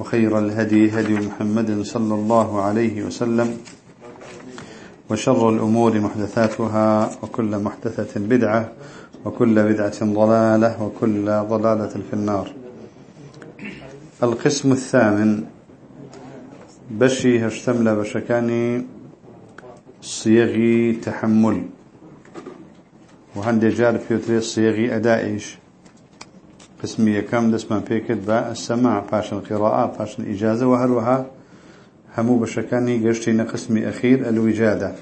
وخير الهدي هدي محمد صلى الله عليه وسلم وشر الأمور محدثاتها وكل محدثة بدعة وكل بدعة ضلالة وكل ضلالة في النار. القسم الثامن بشي هشتمل بشكاني صيغي تحمل. وهندي جار في صيغي أدائش. قسمی یەکەم دەستمان پێکرد بە ئەسەما پاشن قیڕاعا پاشن ئیجازە و هەروەها هەموو بەشەکانی گەشتی نە قسمی ئەخیر ئەلویجادە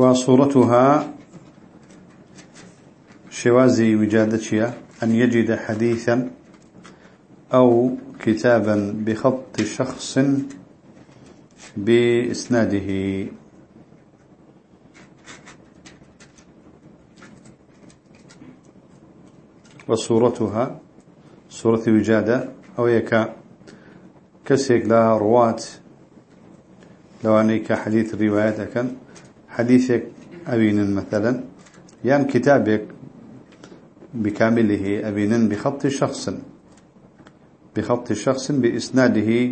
وصورتها شوازي وجادة شيئا أن يجد حديثا أو كتابا بخط شخص بإسناده. وصورتها صورة وجادة أو يكا كسيك لا رواة لو أنك حديث روايتك حديثك أبين مثلا يعني كتابك بكامله أبينا بخط شخص بخط شخص بإسناده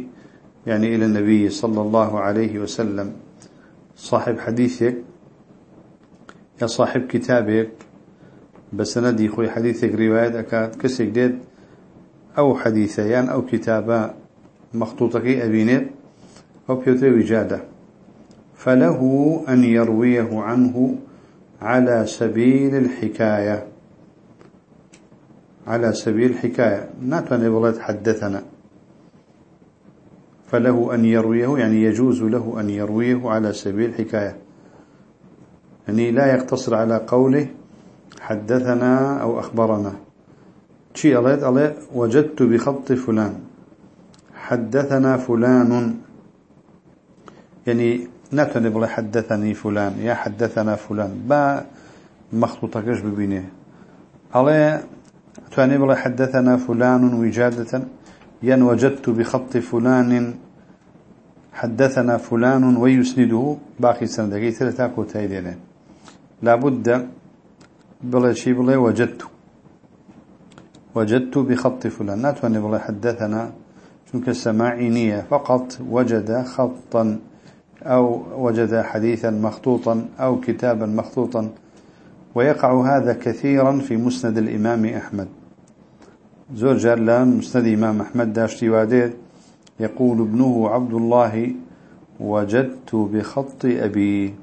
يعني إلى النبي صلى الله عليه وسلم. صاحب حديثك يا صاحب كتابك بسندي خوي حديثك رواية أكاد كسك ديد أو حديثيان أو كتابا مخطوطك أبينت أو بيوتي وجادة. فله أن يرويه عنه على سبيل الحكاية. على سبيل الحكاية. ناتواني بلد حدثنا فله أن يرويه يعني يجوز له أن يرويه على سبيل الحكاية. يعني لا يقتصر على قوله حدثنا أو أخبرنا. شيء الله الله وجدت بخط فلان. حدثنا فلان. يعني ناتواني بلد حدثني فلان يا حدثنا فلان. با مخطوطكش ببينه. الله تواني بلا حدثنا فلان وجادة. ين وجدت بخط فلان حدثنا فلان ويسنده. باقي سندقي ثلاثة كوتايدين لابد بلا شيء بلا وجدت. وجدت بخط فلان. ناتواني بلا حدثنا. شنك السماعينية فقط وجد خطا أو وجد حديثا مخطوطا أو كتابا مخطوطا. ويقع هذا كثيرا في مسند الإمام أحمد. زور جلان مسند إمام أحمد داشتي وادير يقول ابنه عبد الله وجدت بخط أبي.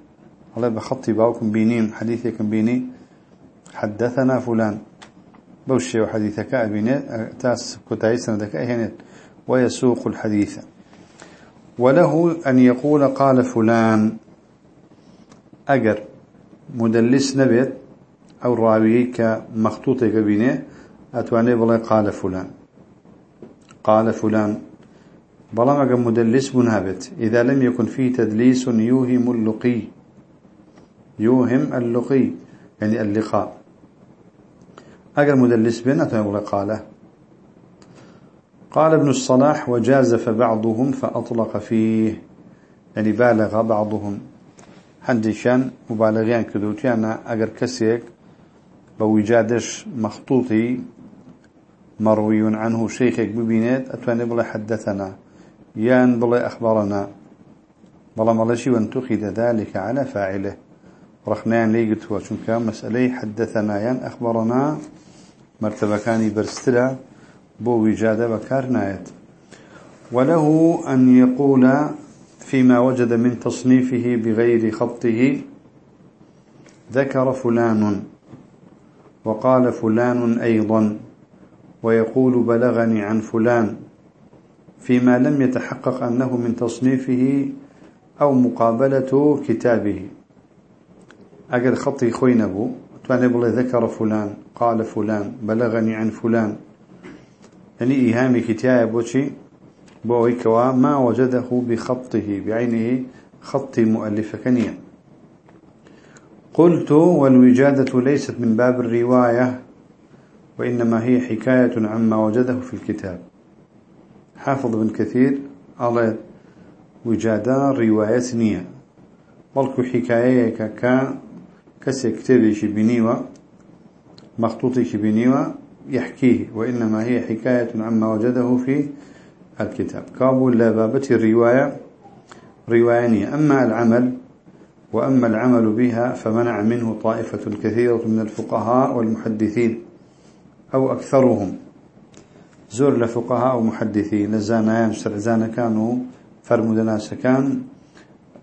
الله بخط باوكم بينين حديثكم بيني. حدثنا فلان. بوشي وحديثك أبيني تاس كتاي سندك أهنت ويسوق الحديث. وله أن يقول قال فلان. أجر مدلس نبت أو راويك مخطوطة بينه أتواني بلا قال فلان. قال فلان بلا ما مدلس بنهبت إذا لم يكن فيه تدليس يوهم اللقي. يوهم اللقي يعني اللقاء. أقل مدلس بين أتواني بلا قال قال ابن الصلاح وجازف بعضهم فأطلق فيه. يعني بالغ بعضهم. هندشان مبالغيان كدوتيانا أقر كسيك بوجادش مخطوطي مروي عنه شيخك ببينات أتواني بلا حدثنا. يان بلا أخبرنا. بلا ملشي وانتخذ ذلك على فاعله. رخنان هو كان مسألة. حدثنا يان أخبرنا. مرتبة كان برستلا بو وجادة بكارنايت وله أن يقول فيما وجد من تصنيفه بغير خطه ذكر فلان. وقال فلان أيضا ويقول بلغني عن فلان فيما لم يتحقق أنه من تصنيفه أو مقابلة كتابه. أجل خطي خوين أبو تواني بلي ذكر فلان قال فلان بلغني عن فلان. يعني إيهامي كتاب بوشي بوي كوا ما وجده بخطه بعينه خط مؤلف كنيا قلت والوجادة ليست من باب الرواية وإنما هي حكاية عما وجده في الكتاب. حافظ بن كثير على وجادة رواية نية بلكو حكاية كا كسي كتابي بنيوة مخطوطي بنيوة يحكيه وإنما هي حكاية عما وجده في الكتاب. كابول لبابة الرواية. روايانية أما العمل وأما العمل بها فمنع منه طائفة كثيرة من الفقهاء والمحدثين أو أكثرهم. زور لفقهاء ومحدثين لزانيان شرعزان كانوا سكان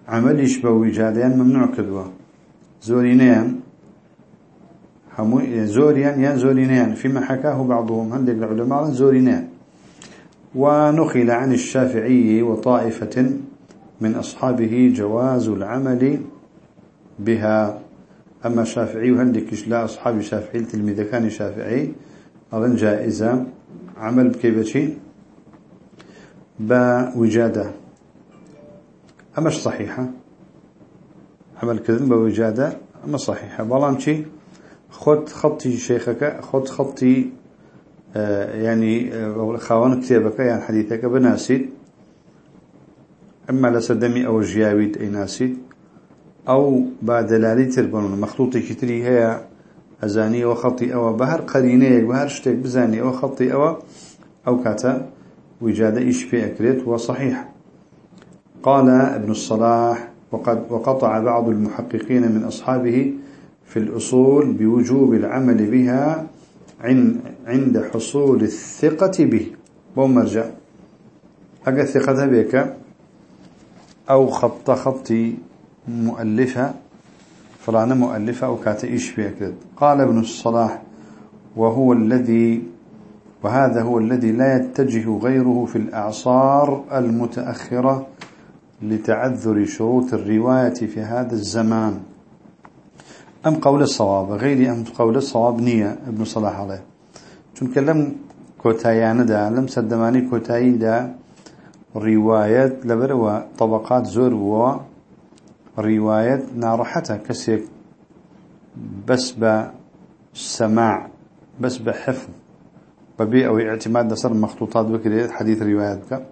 عمل يشبه وجادين ممنوع كذوة زورينيان زوريان يان زورينيان. فيما حكاه بعضهم هندك العلماء زورينيان. ونخل عن الشافعي وطائفة من أصحابه جواز العمل بها. أما الشافعي وهندك لا أصحاب الشافعي تلميذ كان شافعي أظن جائزة. عمل بكيفتي بوجادة أمش صحيحة؟ عمل كذن بوجادة أما صحيحة. بلان شي خد خطي شيخك خد خطي آه يعني آه خوان كتابك يعني حديثك بناسيد. أما لسدمي أو جياويد أي ناسيد. أو بعد دلالي تربون مخطوطي كتري هي أزاني وخطي أو بهر قرينيك بهر شتك بزاني أو خطي أو أو كاتا وجادة إيش في أكريت وصحيح قال ابن الصلاح وقد وقطع بعض المحققين من أصحابه في الأصول بوجوب العمل بها عند حصول الثقة به. بومرجع أقا الثقة بك أو خط خطي مؤلفة فلانة مؤلفة أو كاتئيش فيها قال ابن الصلاح وهو الذي وهذا هو الذي لا يتجه غيره في الأعصار المتأخرة لتعذر شروط الرواية في هذا الزمان. أم قول الصواب؟ غير أم قول الصواب نية ابن صلاح عليه. چونك لم كوتايان دا لم سدماني كوتاي دا رواية لبروا طبقات زور و رواية نارحتها كسيك بس بسماع بس بحفظ ببيع أو اعتماد نصر مخطوطات بكري حديث رواياتك.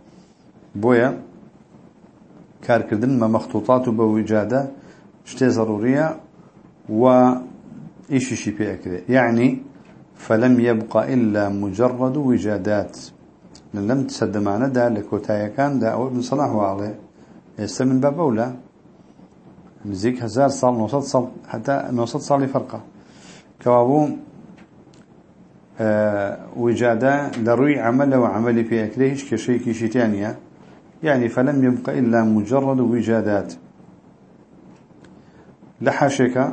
بويا كردن ما مخطوطات بوجادة شتي ضرورية و إيش شي بيأكده يعني فلم يبقى إلا مجرد وجادات. لم تسد معنا لكوتايا كان دا أو ابن صلاح وعليه يستمن باب أولى. مزيك هزار صال نوصد صال حتى نوصد صال فرقة كوابو آه وجادة لروي عمل وعمل في أكليهش كشي تانية. يعني فلم يبقى إلا مجرد وجادات. لحاشك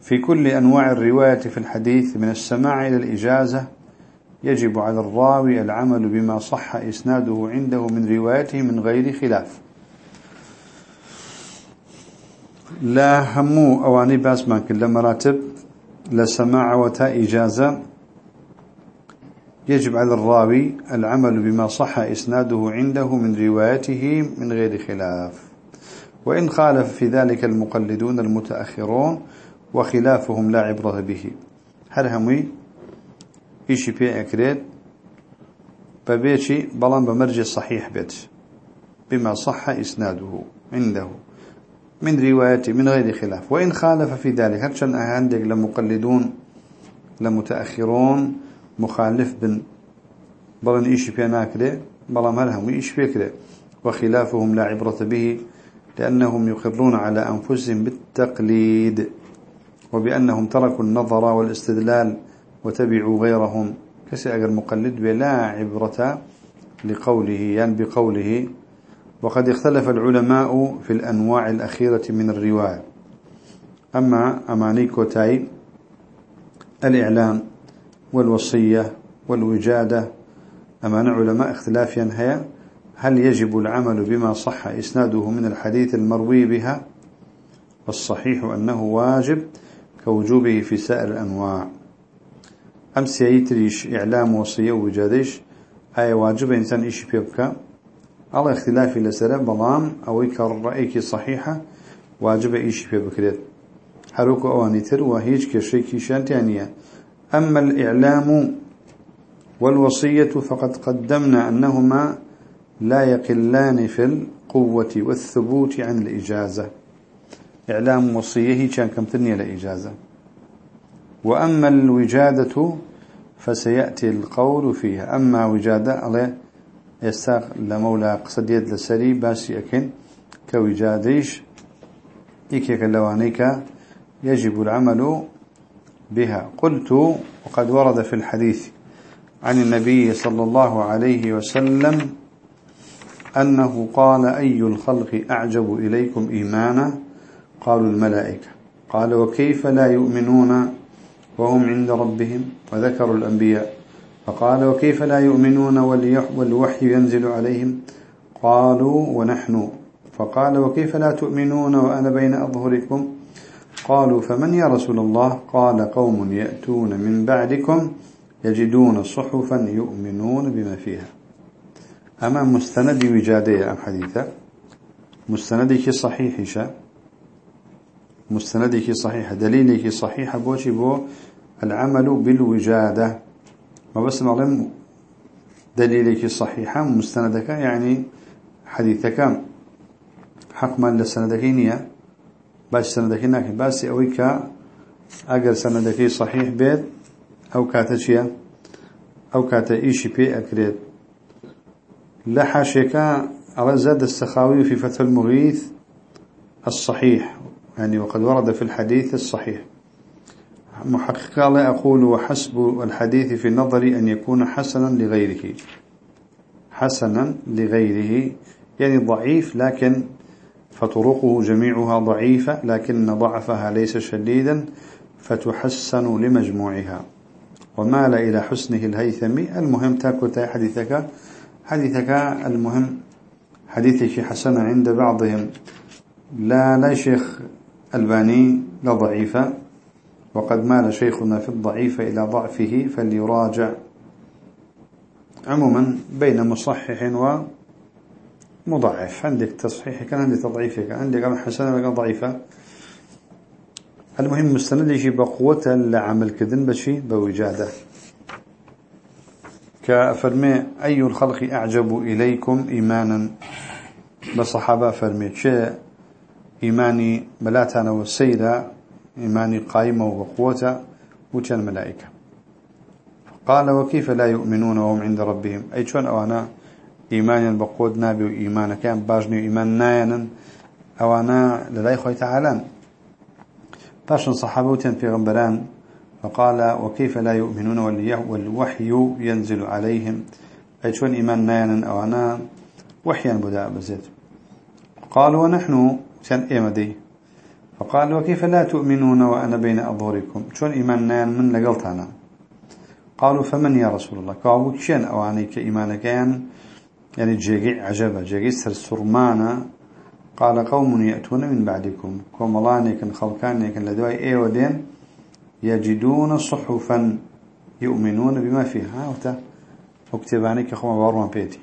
في كل أنواع الرواية في الحديث من السماع إلى الإجازة يجب على الراوي العمل بما صح إسناده عنده من روايته من غير خلاف. لا همو أواني باس ما كل مراتب لسماع وتا إجازة يجب على الراوي العمل بما صح إسناده عنده من روايته من غير خلاف. وإن خالف في ذلك المقلدون المتأخرون وخلافهم لا عبرة به. هل همي إيشي بي أكريد ببيتي بلان بمرجع صحيح بيت بما صح إسناده عنده. من روايته من غير خلاف. وإن خالف في ذلك هرشان عندك لمقلدون لمتأخرون مخالف بن بلن إيش بينا كده بلن هلهم إيش بيكده وخلافهم لا عبرة به لأنهم يقرون على أنفسهم بالتقليد وبأنهم تركوا النظر والاستدلال وتبعوا غيرهم. كسي أجر مقلد بلا عبرة لقوله يعني بقوله وقد اختلف العلماء في الأنواع الأخيرة من الرواية. أما أماني كوتاي الإعلام والوصية والوجادة أما علماء اختلافيا هي هل يجب العمل بما صح إسناده من الحديث المروي بها؟ والصحيح أنه واجب كوجوبه في سائر الأنواع. أمس يتريش إعلام وصية وجادش أي واجب إنسان إيش بيبكى؟ الله اختلافي لسرة بلام أو رأيك صحيحة واجب إيش بيبكريت هروك أوانيتر وهيج كشيكي شانتانية أما الإعلام والوصية فقد قدمنا أنهما لا يقلان في القوة والثبوت عن الإجازة. إعلام وصية كان كم تنية لإجازة. وأما الوجادة فسيأتي القول فيها. أما وجادة عليه يستاق لمولى قصد يد لسري باسي أكن كوجاديش إيكيك اللوانيك يجب العمل بها. قلت وقد ورد في الحديث عن النبي صلى الله عليه وسلم أنه قال أي الخلق أعجب إليكم إيمانا؟ قالوا الملائكة. قال وكيف لا يؤمنون وهم عند ربهم؟ وذكروا الأنبياء. فقال وكيف لا يؤمنون والوحي ينزل عليهم؟ قالوا ونحن. فقال وكيف لا تؤمنون وأنا بين أظهركم؟ قالوا فمن يا رسول الله؟ قال قوم يأتون من بعدكم يجدون صحفا يؤمنون بما فيها. أما مستند وجادية أم حديثة؟ مستندك صحيح شا. مستندك صحيح. دليلك صحيح بوشي بو العمل بالوجادة. ما بس معلم دليلك صحيحة مستندك يعني حديثك. حق ما لسندكينية باش سندكي ناكي بس أويك اگر سندكي صحيح بيت أو كاتا أو كاتا إيشي بي أكريت. لحاشيكا على زاد السخاوي في فتح المغيث الصحيح يعني وقد ورد في الحديث الصحيح. محقق لا أقول وحسب الحديث في نظري أن يكون حسنا لغيره. حسنا لغيره يعني ضعيف لكن فطرقه جميعها ضعيفة لكن ضعفها ليس شديدا فتحسن لمجموعها. ومال إلى حسنه الهيثمي. المهم تاكو حديثك. حديثك المهم حديثك حسن عند بعضهم. لا لا شيخ ألباني لا ضعيفة. وقد مال شيخنا في الضعيف إلى ضعفه فليراجع. عموما بين مصحح ومضعف عندك تصحيح كان عندك تضعيف عندك حسنة وكان ضعيفة المهم مستند يجي بقوة لعمل كذن بشي بوجادة. كفرمي أي الخلق أعجب إليكم إيمانا؟ بصحابة فرمي شيء إيماني بلاتنا والسيدة إيماني قائمة وقوة وكان ملائكة. قال وكيف لا يؤمنون وهم عند ربهم؟ أي شون أوانا إيمانا بقود نابي وإيمانا كان باجني وإيمان ناينا أوانا لله خوي تعالى. باشن صحابة في غنبران فقال وكيف لا يؤمنون والوحي ينزل عليهم؟ أي شون إيمان ناينا أو أنا وحيا بدأ بزيت قالوا ونحن كان إيمدي فقال وكيف لا تؤمنون وأنا بين أظهركم؟ شون إيمان ناينا من لقلت أنا قالوا فمن يا رسول الله؟ قالوا كشين أوانيك إيمانك يعني يعني جيجي عجبة جيجي سرسرمانا قال قوم يأتون من بعدكم. كوملاني كان خلقاني كان لدواي إيه ودين يجدون صحفا يؤمنون بما فيها. وتا وكتباني كخوما بارما بيتي.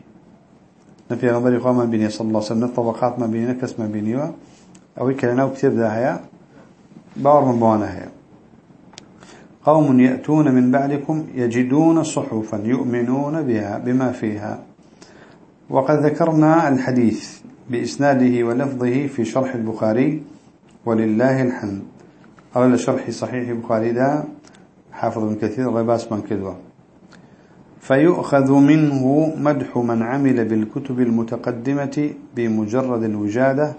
نفي غنبري خوما بيني صلى الله عليه وسلم الطبقات ما بيني كس ما بيني أو كلنا وكتب ذا هيا بارما بوانا هيا قوم يأتون من بعدكم يجدون صحفا يؤمنون بها بما فيها. وقد ذكرنا الحديث بإسناده ولفظه في شرح البخاري ولله الحمد. أو شرح صحيح البخاري ده حافظ من كثير غباس من كذوة فيؤخذ منه مدح من عمل بالكتب المتقدمة بمجرد الوجادة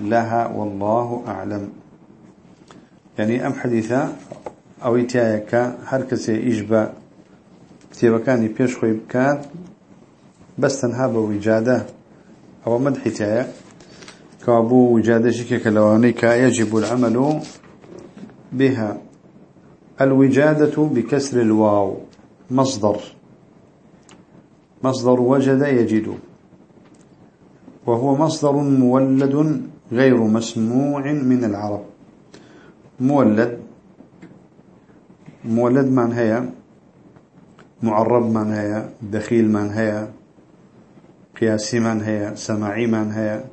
لها والله أعلم. يعني أم حديثة أو إتيايك هركس إجبا كتابكاني بيش خوي بكات بس تنها بوجادة أو مدح إتيايك كابو وجادة شكك لوانيك يجب العمل بها. الوجادة بكسر الواو مصدر. مصدر وجد يجد. وهو مصدر مولد غير مسموع من العرب. مولد. مولد من هي؟ معرب من هي؟ دخيل من هي؟ قياسي من هي؟ سماعي من هي؟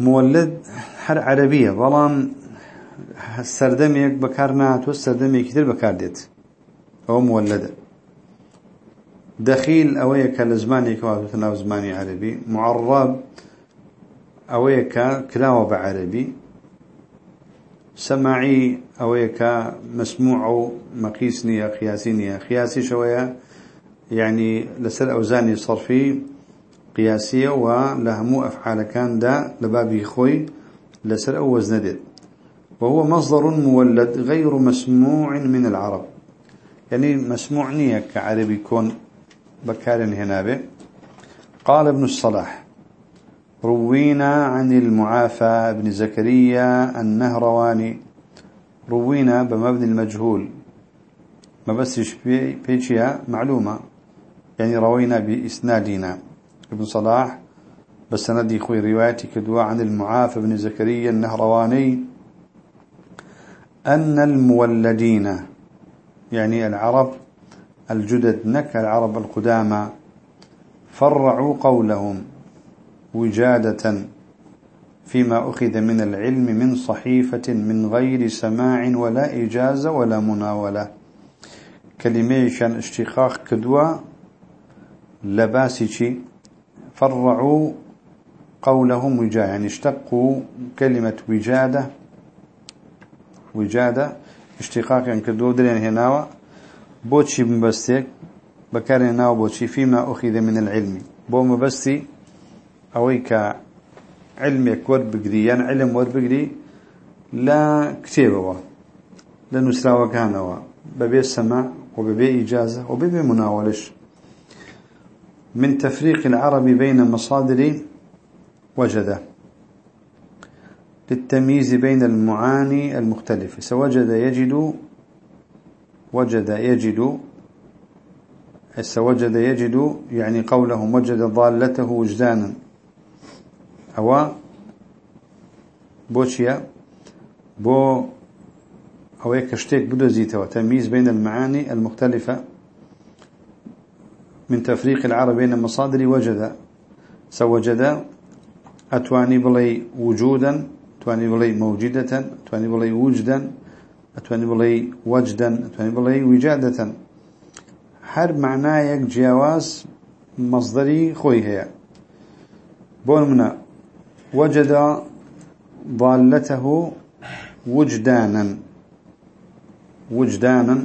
مولد هر عربية بلان السردميك بكار ناتو السردميك كتير بكار ديت هو مولد دخيل أويك لزماني كواتو تناو زماني عربي معرب أويك كلاوة بعربي. سماعي أويك مسموع مقيسني قياسيني قياسي شوية. يعني لسر أوزاني صرفي قياسية ولهمو أفعال كان دا لبابي خوي لسر أوز ندد وهو مصدر مولد غير مسموع من العرب. يعني مسموع نية كعربي كون بكار هنا به. قال ابن الصلاح روينا عن المعافى بن زكريا النهرواني. روينا بمبني المجهول. ما بس بيشيا معلومة. يعني روينا بإسنادنا. ابن صلاح بس ندي خوي روايتي كدوا عن المعافى بن زكريا النهرواني. أن المولدين يعني العرب الجدد نك العرب القدامى فرعوا قولهم. وجادة فيما أخذ من العلم من صحيفة من غير سماع ولا إجازة ولا مناولة. كلميشان اشتقاق كدوا لباسي فرعوا قولهم وجاء يعني اشتقوا كلمة وجادة. وجادة اشتقاق يعني كدوا درين هناوا بوتشي مبستيك بكار هناوا بوتشي فيما أخذ من العلم. بو مبستي أويك علمك ورد بقري يعني علم ورد بقري لا كتابه لا نسرا وكانوا ببي السماع وببي إجازة وببي مناولش. من تفريق العرب بين مصادر وجد للتمييز بين المعاني المختلفة. سوجد يجد وجد يجد سوجد يجد يعني قوله وجد ضالته وجدانا. أو بوشيا بو أو يكشتيك بدو زيته وتمييز بين المعاني المختلفة. من تفريق العرب بين المصادر وجد سوجد أتواني بلي وجودا أتواني بلي موجدة أتواني بلي وجدا أتواني بلي وجدا أتواني بلي وجادة. هر معنايك جواز مصدري خوي هي بون منا وجد ضالته وجدانا. وجدانا.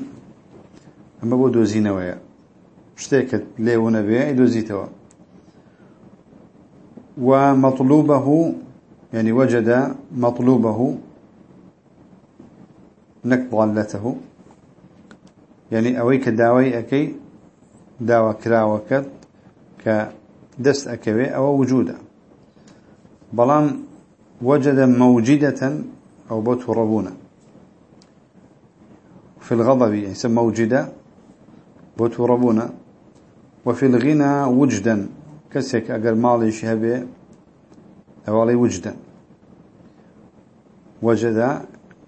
أما بودو زينويا شتيكت ليونا بيا إدو زيتوا ومطلوبه يعني وجد مطلوبه نك ضالته. يعني أويك داوي أكي داوى كراوكت كدست أكوي أو وجودا بلان وجد موجدة أو بوت ربونا. في الغضب يعني موجدة بوت ربونا. وفي الغنى وجدا كسك أقر مالي شهبه أولي وجدا. وجد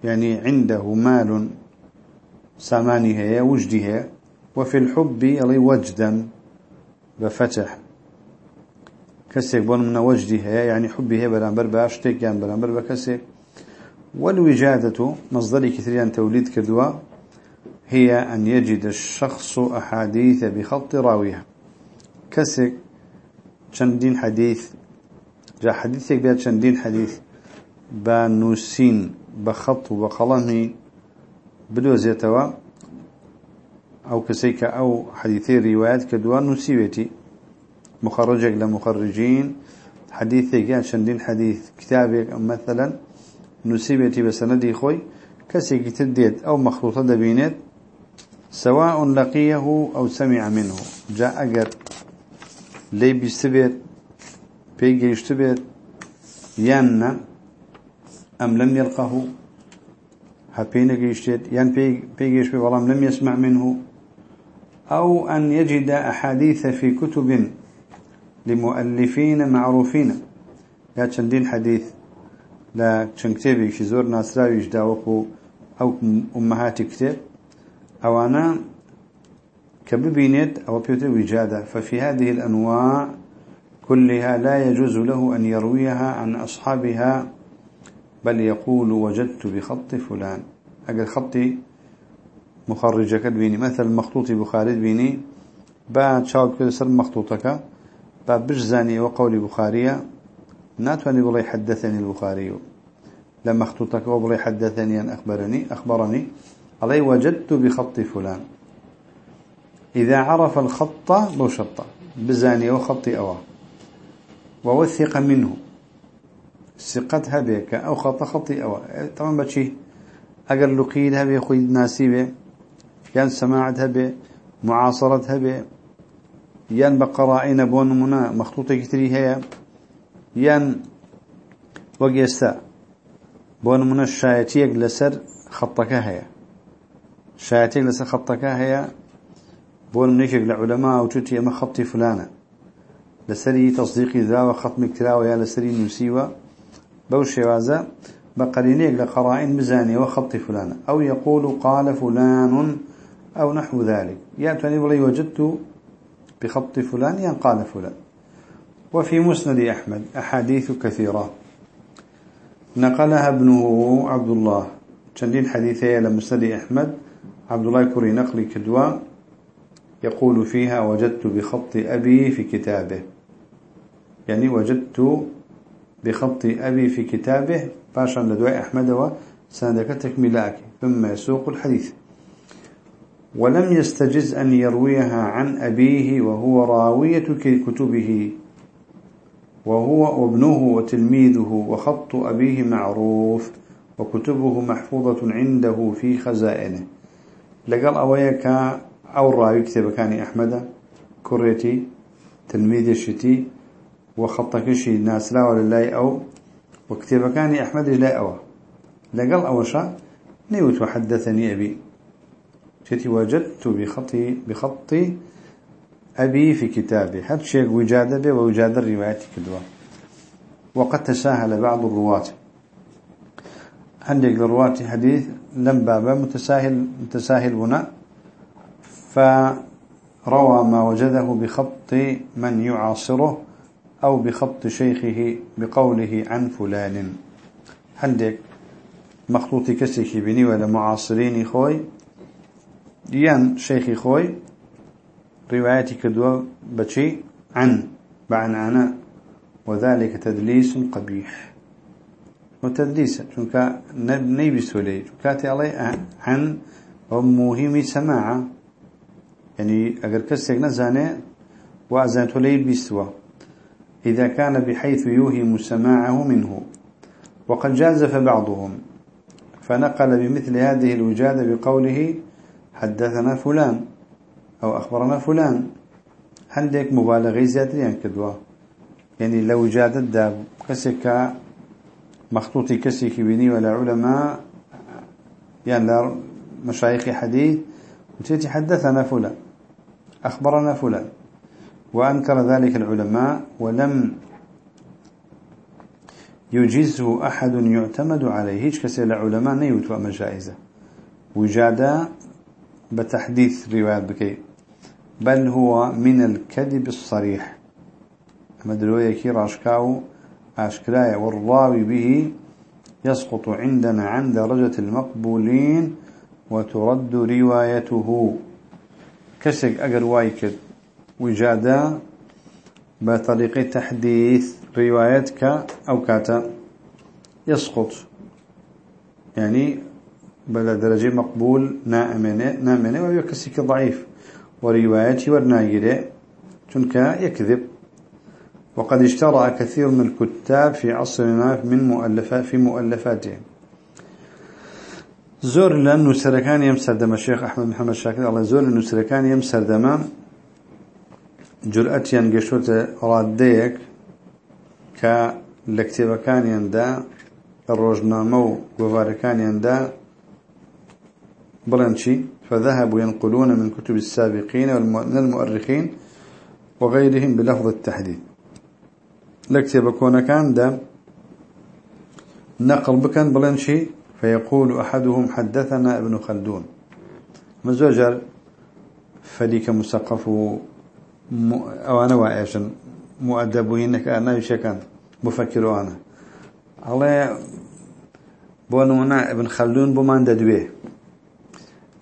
يعني عنده مال سامانها وجدها وفي الحب يلي وجدا بفتح. كسك بون من وجدها يعني حبها برانبر باشتك يعني برانبر بكسك والوجادة مصدر كثيرا توليد كدوا هي أن يجد الشخص أحاديث بخط راويها. كسك چندين حديث جاء حديثك بيت چندين حديث. بانوسين بخط وبقلمه بدوزيتوا أو كسيك أو حديثي روايات كدوان نسيبتي مخرجك لمخرجين حديثي كان شندين حديث كتابك مثلا نسيبتي بسندي خوي كسيك تديت أو مخلوطة دبينت سواء لقيه أو سمع منه. جاء أجر لي بيستبيت بيجي يشتبيت يانا أم لم يلقه هبينك يشتيت يان بيجي يشتبيت والله لم يسمع منه أو أن يجد أحاديث في كتب لمؤلفين معروفين. يا تشندين حديث. لا تشنكتبي زور ناسراويش داوكو أو أمهات كتاب أو أنا كببينت أو بيوتر وجادة ففي هذه الأنواع كلها لا يجوز له أن يرويها عن أصحابها بل يقول وجدت بخط فلان. أقل خطي مخرجك بيني مثل مخطوط بخاري بيني بعد شاوب كده سر مخطوطك بجزاني وقول بخارية ناتواني بلي حدثني البخاري. لما مخطوطك وبلي حدثني أن أخبرني أخبرني. علي وجدت بخط فلان. إذا عرف الخط لو شرطة بزاني وخطي أواه ووثق منه. ثقتها بك أو خط خطي أو طبعا بشي. أقل لقيدها به خوي ناسيبه كان سماعتها به معاصرتها به يان بقرائن بون منا مخطوطة كتري هي يان وقيستا بون منا الشايتيك لسر خطك هي. شايتيك لسر خطك هي بون منيشك لعلماء وتوتي أما خطي فلانة. لسري تصديقي ذا وختم كراوة يا لسري نسيوة. بوشي وازا بقرينيك لقرائن مزاني وخط فلان أو يقول قال فلان أو نحو ذلك. يأتني بلي وجدت بخط فلان يعني قال فلان. وفي مسند أحمد أحاديث كثيرة. نقلها ابنه عبد الله. تندين حديثي لمسند أحمد. عبد الله كري نقل كدوا يقول فيها وجدت بخط أبي في كتابه. يعني وجدت بخط أبي في كتابه. باشا لدواء أحمد وسندك تكملاك ثم يسوق الحديث. ولم يستجز أن يرويها عن أبيه وهو راوية كتبه وهو وابنه وتلميذه وخط أبيه معروف وكتبه محفوظة عنده في خزائنه. لقال أويك أو راوي كتب كان أحمد كريتي تلميذ الشتي وخطك شي ناس لا ولا لا أو وكتب كان أحمد لا أو. لقل أو شاء نيوت وحدثني أبي. شتي وجدت بخطي بخطي أبي في كتابي. هذا شيء وجاد به ووجاد الروايات كدوا وقد تساهل بعض الرواة. عندك الرواة حديث لم بابا متساهل متساهل هنا. فروى ما وجده بخط من يعاصره أو بخط شيخه بقوله عن فلان. عندك مخطوط كسيك بني ولا معاصرين خوي؟ ديان شيخي خوي روايتي كدوا بشي عن بعن أنا وذلك تدليس قبيح. وتدليس شنك نبي سولي كاتي علي عن ومهم سماعة. يعني أجر كسيك نزانه وأزانت لي بيستوى إذا كان بحيث يوهم سماعه منه وقد جازف بعضهم فنقل بمثل هذه الوجادة بقوله حدثنا فلان أو أخبرنا فلان. عندك مبالغة زيادة يعني كدوا يعني لو جادت داب كسك مخطوطي كسك بني ولا علماء يعني لا مشايخ حديث وتيتي حدثنا فلان أخبرنا فلان وأنكر ذلك العلماء ولم يجزه أحد يعتمد عليه. هيش كسي العلماء نيوت ومجائزة وجادا بتحديث روايات بكي. بل هو من الكذب الصريح. مدلوية كي راشكاو أشكلايا والراوي به يسقط عندنا عن درجة المقبولين وترد روايته. كسك أقر وايكد وجادة بطريقة تحديث روايتك أو كاتا. يسقط. يعني بلا درجة مقبول نامنة نامنة ويكسك ضعيف. وروايتي ورناجرة تنك يكذب وقد اشترى كثير من الكتاب في عصرنا من مؤلفات في مؤلفاتهم زور لأنه سركان يمسر دم الشيخ أحمد محمد شاكر الله زور لأنه سركان يمسر دم جرأتيان قشوت راديك كا لكتبكان يندا الروجنامو وفاركان يندا. بلنشي فذهبوا ينقلون من كتب السابقين من المؤرخين وغيرهم بلفظ التحديد. لكتب كون كان ده نقل بكن بلنشي فيقول أحدهم حدثنا ابن خلدون. مزوجر فليك مسقف أو أنا وعيشا مؤدب هناك أنا يشكن مفكر أنا. الله بونونا ابن خلدون بمان ددويه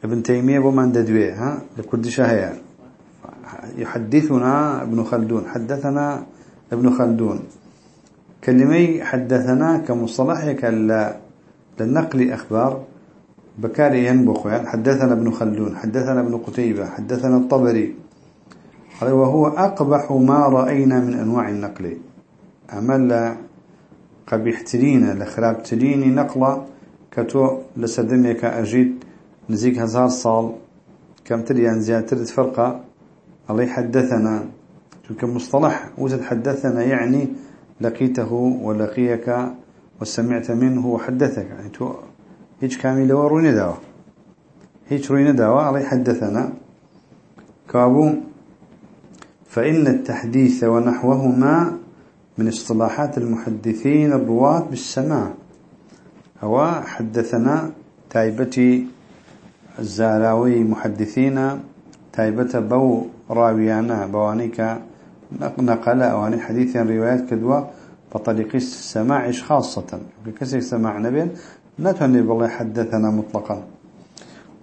ابن تيمية بمان ددوية ها؟ لكل شهية. يحدثنا ابن خلدون. حدثنا ابن خلدون. كلمي حدثنا كمصطلح كلا. للنقل أخبار. بكاري ينبخ حدثنا ابن خلدون حدثنا ابن قتيبة حدثنا الطبري. وهو أقبح ما رأينا من أنواع النقل. عمل قبيح تريني نقلة كتو لسدميك أجيد. نزيك هزار صال. كم تريان زيادة فرقة الله حدثنا كمصطلح وزد حدثنا يعني لقيته ولقيك وسمعت منه وحدثك. يعني تو هيج كامل وروين داوة. هيج روين داوة. علي حدثنا كابو فإن التحديث ونحوهما من اصطلاحات المحدثين الرواة بالسماع. هو حدثنا تايبتي الزاراوي محدثين تايبة بو راويانا بوانيك نقل أواني حديثا روايات كدوة بطريق السماع خاصة. بكسر سماع نبي نتوني بالله حدثنا مطلقا.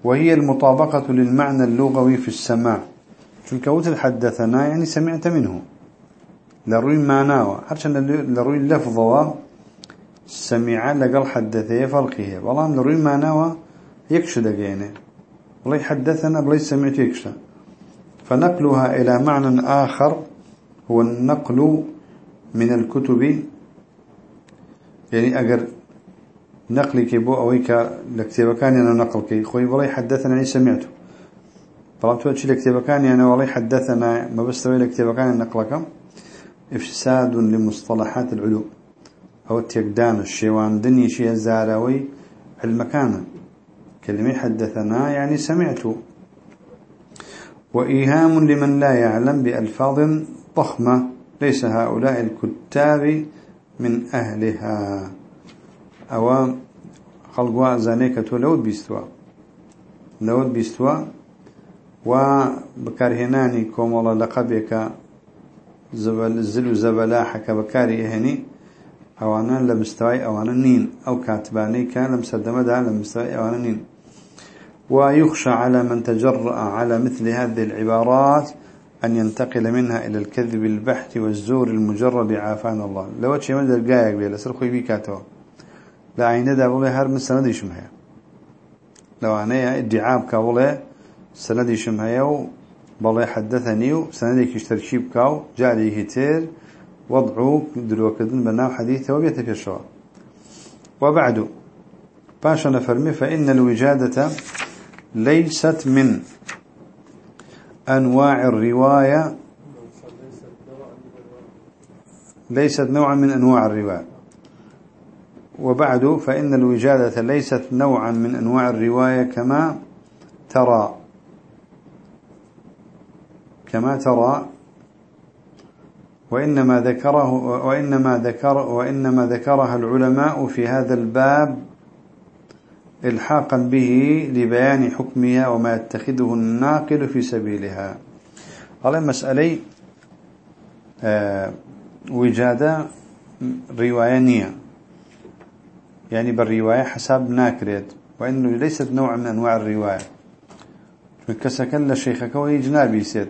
وهي المطابقة للمعنى اللغوي في السماع. شو كوت الحدثنا يعني سمعت منه. لروي معناه عشان لروي لفظه سمع لقال حدثه فرقه والله لروي معناه يكشد يعني والله حدثنا بلي سمعت يكشد فنقلها إلى معنى آخر هو النقل من الكتب. يعني أجر نقلك بو أويك لكتاب كان أنا نقلك. خوي والله حدثنا أي سمعته. طبعا توجه لكتاب كان أنا والله حدثنا ما بستوي لكتاب كان نقلك. إفساد لمصطلحات العلوم. أو التيقدان الشيوان دني شيء الزاروي المكان. كلمة حدثنا يعني سمعت وإيهام لمن لا يعلم بألفاظ ضخمة ليس هؤلاء الكتاب من أهلها. أو خلقوا زانيكة لود بيستوا. لود بيستوا. وبكارهناني كوم الله لقبك زبل زل زبلاحك بكاري هني. أوانا لمستوى أوانا نين. أو كاتباني كان لمسدمة دا لمستوى أوانا نين. ويخشى على من تجرأ على مثل هذه العبارات أن ينتقل منها إلى الكذب البحث والزور المجرد عافانا الله. لو تشي مدى القايق بيه لسر خوي بيكاتوا لا عين دا بولي هر من سند يشمها لو أنا ادعاب كاولي سند يشمها بولي حدثني يشتركيب كاو جاري هتير وضعه دلوكدن بناو حديثة وبيته في الشواء وبعد باشا نفرمي فإن الوجادة ليست من أنواع الرواية. ليست نوعا من أنواع الرواية. وبعد فإن الوجادة ليست نوعا من أنواع الرواية كما ترى. كما ترى. وإنما ذكره وإنما ذكر وإنما ذكرها العلماء في هذا الباب إلحاقا به لبيان حكمها وما يتخذه الناقل في سبيلها. قال مسألة آه وجادة رواية يعني بالرواية حساب ناكريت وإنه ليست نوع من أنواع الرواية. كسكن لشيخك ويجنابي سيد.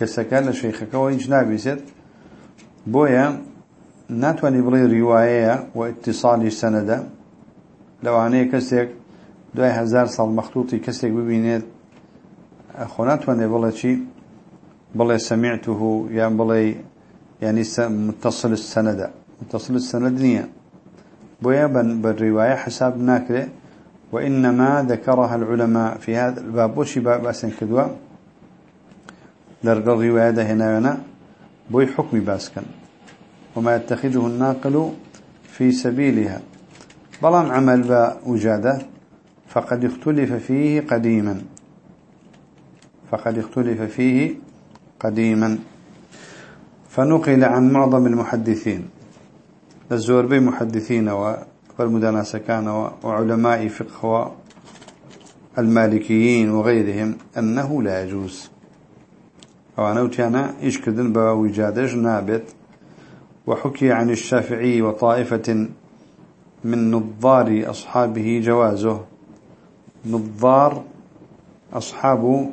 كسكن لشيخك ويجنابي سيد. بويا ناتواني بلي رواية واتصال سندة. عنيه كسيك دوای هزار سال مخطوطي كسيك ببينيت أخونات واني بلا شي بلا سمعته يعني بلا يعني متصل السند. متصل السند نية بويا بالرواية حساب ناكله وإنما ذكرها العلماء في هذا الباب وشي باب أسن كدوا لرقل رواية هنا هنا بوي حكم باسكن وما يتخذه الناقل في سبيلها. بلان عمل بوجادة فقد اختلف فيه قديما. فقد اختلف فيه قديما. فنقل عن معظم المحدثين. الزوربي محدثين والمدانسة كان وعلماء فقه المالكيين وغيرهم أنه لا يجوز. وأنا وتيانا إشكدن بوجادج نابت وحكي عن الشافعي وطائفة من نظار أصحابه جوازه. نظار أصحاب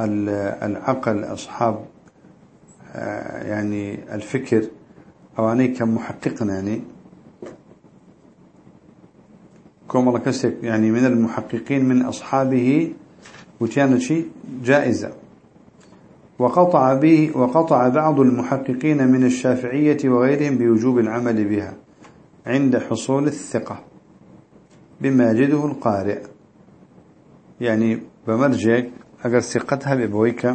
العقل أصحاب آه، يعني الفكر. أو أنا كمحققنا يعني. كوم الله كسك يعني من المحققين من أصحابه وكان شيء جائزة. وقطع به وقطع بعض المحققين من الشافعية وغيرهم بوجوب العمل بها. عند حصول الثقة بما يجده القارئ. يعني بمرجك أجر ثقتها ببويك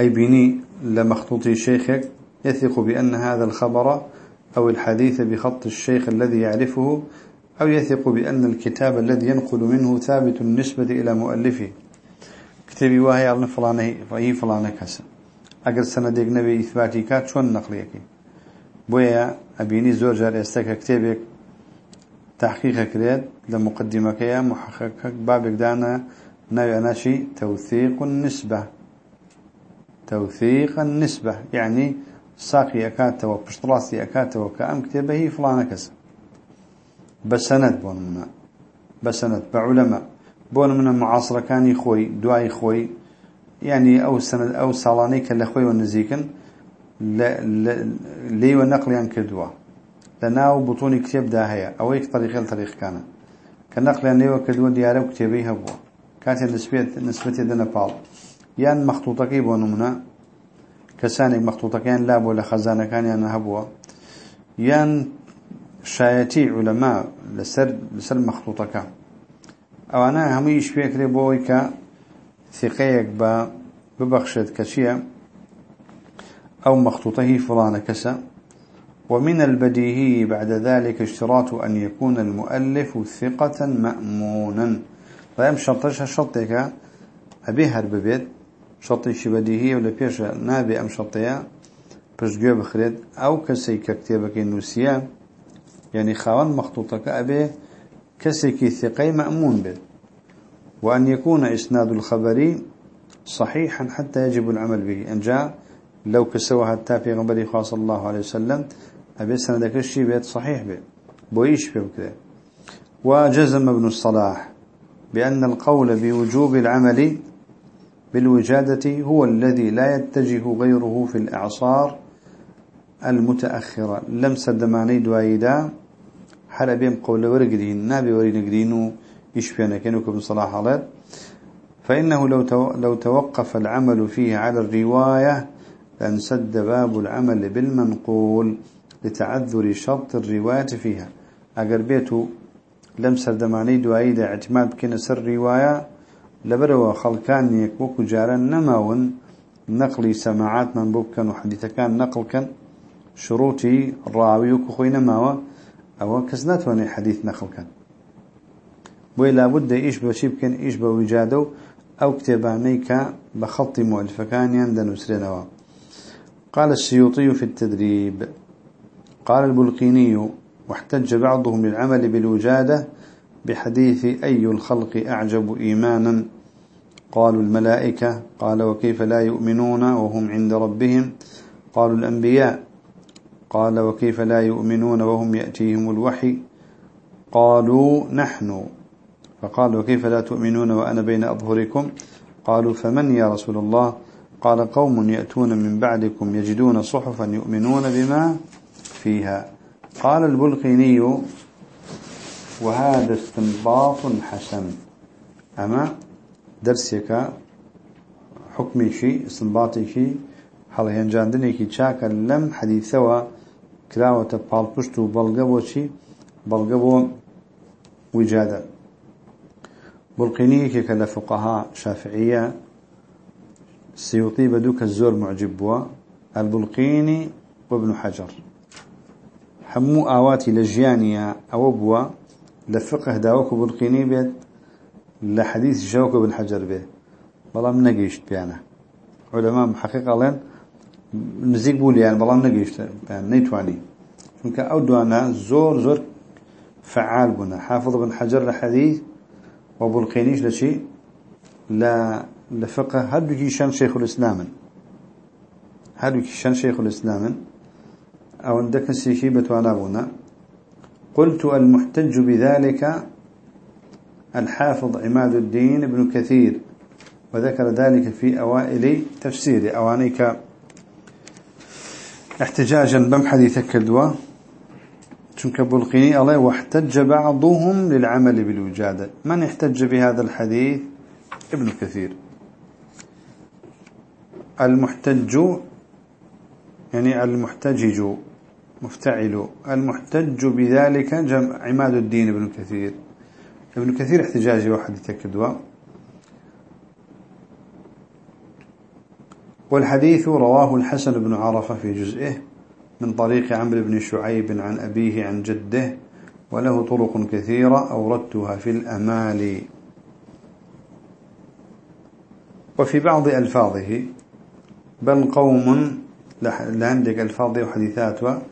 أي بني لمخطوط شيخك يثق بأن هذا الخبر أو الحديث بخط الشيخ الذي يعرفه أو يثق بأن الكتاب الذي ينقل منه ثابت النسبة إلى مؤلفه. كتابي واهي على فلانه فهي فلانه كسا أجر سندق نبي إثباتي كات شون نقليك؟ بۆیە ئەبینی زۆر جار ئێستا کە کتێبێک تحقیقەکرێت لە مقدمەکەیە محقق بابێکدانە ناوێناشی تەوثیق و نسبە تەوثیق نسبە یعنی ساقی ئەکاتەوە پشتڕاستی ئەکاتەوە کە ئەم کتێبە هی فلانە کەسە بە سەنەت بۆ منە بە سەنەت بە عولەمە بۆ منە معاصرەکانی خۆی دوای خۆی. ینی ئەو سند ئەو ساڵانەی کە لە خۆیەوە نزیکن لێوە نەقلیان کردووە. لە ناو بتونی کتێبدا هەیە ئەوەی تەریقل تەریقکانە کە نەقلیان لێوە کردووە دیارە و کتێبەی هەبووە. کاتێ نسبێت نسبەتی دەنەپاڵ یان مەختوتەکەی بۆ نمونە کەسانێک مەختوتەکەیان لا بۆ لە خەزانەکانیانە هەبووە. یان شایەتی عولەما لەسەر لەسەر مەختوتەکە ئەوانە هەمووی شپێکرێ بۆ ئەوی کە ثقەیەک بە ببەخشێت کە چییە؟ أو مخطوطه فلان كسا. ومن البديهي بعد ذلك اشتراط أن يكون المؤلف ثقة مأمونا. فهم شرطش شرطك أبي هرب بيت. شرطي بديهي ولا بيش؟ نابي أم شرطيا بشجوا بخريد أو كسي ككتابك النوسيا يعني خوان مخطوطك أبي كسكي ثقي مأمون به وأن يكون إسناد الخبر صحيحا حتى يجب العمل به. أن لو كسوها التافي غنبري خاص الله عليه وسلم أبي سندك الشي بيت صحيح به بويش به كذا وجزم ابن الصلاح بأن القول بوجوب العمل بالوجادة هو الذي لا يتجه غيره في الإعصار المتأخرة. لم سدماني دوايدا حال بيم قول ورقدين نابي ورقدين يشفينا كانوا ابن صلاح عليه فإنه لو لو توقف العمل فيه على الرواية لانسد باب العمل بالمنقول لتعذر شرط الرواية فيها. أقر بيتو لم سردماني دوايدا اعتماد كنا سر رواية لبروا خلقان يكوكو جارا نماون نقلي سماعات من بوكا وحديث كان نقل كان شروطي الراوي وكخوين ماوا أو كزنات واني حديث نخل كان بوي لابد إيش بشيب كان إيش بوجاده أو كتابانيك بخط مؤلف كان يندن سرنوا قال السيوطي في التدريب قال البلقيني واحتج بعضهم للعمل بالوجادة بحديث أي الخلق أعجب إيمانا؟ قالوا الملائكة. قال وكيف لا يؤمنون وهم عند ربهم؟ قالوا الأنبياء. قال وكيف لا يؤمنون وهم يأتيهم الوحي؟ قالوا نحن. فقال وكيف لا تؤمنون وأنا بين أظهركم؟ قالوا فمن يا رسول الله؟ قال قوم يأتون من بعدكم يجدون صحفا يؤمنون بما فيها. قال البلقيني وهذا استنباط حسن. أما درسك حكمي شيء استنباطي شيء هل هنجاندني كي شاكا لم حديثوا کراوەتە پاڵپشت و بەڵگە بۆچی بەڵگە بۆ وجادە بڵقینیەکێکە لە فقها شافعية سيوطي بدوك الزور معجب بوا. البلقيني وابن حجر. همو آواتي لجيانيا أو بوا. لفقه داوك برقيني بيت. لحديث شوك بن حجر بيت بلام نقيشت بيانا علماء حقيقة لين. نزيق بولي يعني بلام نقيشت يعني نيتواني. چونك أو دوانا زور زور فعال بنا حافظ بن حجر لحديث. وبلقينيش لشي. لا لفقه. هدوكي شان شيخ الإسلام؟ هدوكي شان شيخ الإسلام؟ أو عندك السيكي بتوانا بنا قلت المحتج بذلك الحافظ عماد الدين ابن كثير وذكر ذلك في أوائل تفسير. أوانيك احتجاجا بم حديثك الدواء چونك بلقيني الله واحتج بعضهم للعمل بالوجادة. من احتج بهذا الحديث؟ ابن كثير. المحتج يعني المحتجج مفتعل. المحتج بذلك جمع عماد الدين ابن كثير. ابن كثير احتجاجي واحد يتكدوا والحديث رواه الحسن بن عرفة في جزئه من طريق عمرو بن شعيب عن أبيه عن جده وله طرق كثيرة أوردتها في الأمال. وفي بعض ألفاظه بل قوم لعندك ألفاظ وحديثاتها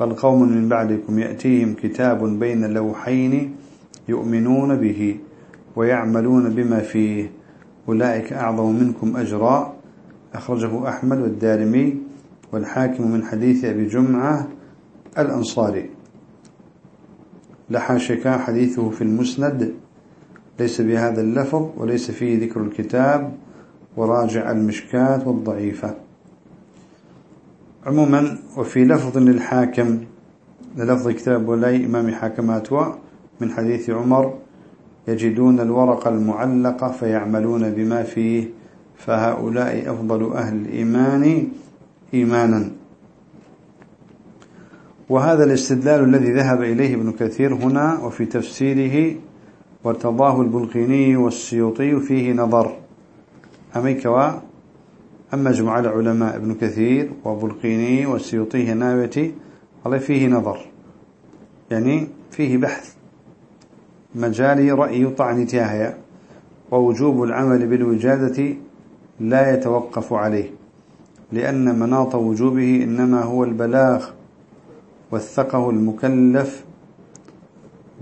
بل قوم من بعدكم يأتيهم كتاب بين لوحين يؤمنون به ويعملون بما فيه. أولئك أعظم منكم أجرا. أخرجه أحمد والدارمي والحاكم من حديث أبي جمعة الأنصاري. لحاشك حديثه في المسند. ليس بهذا اللفظ وليس فيه ذكر الكتاب. وراجع المشكات والضعيفة. عموما وفي لفظ للحاكم للفظ كتاب ولاي إمام حاكمات من حديث عمر يجدون الورق المعلق فيعملون بما فيه فهؤلاء أفضل أهل الإيمان إيمانا. وهذا الاستدلال الذي ذهب إليه ابن كثير هنا وفي تفسيره وارتضاه البلقيني والسيوطي فيه نظر. أميكوا أما جمع العلماء ابن كثير وبلقيني والسيوطي هناوتي الله فيه نظر يعني فيه بحث. مجالي رأي طعن تياهيا ووجوب العمل بالوجادة لا يتوقف عليه لأن مناط وجوبه إنما هو البلاغ وثقه المكلف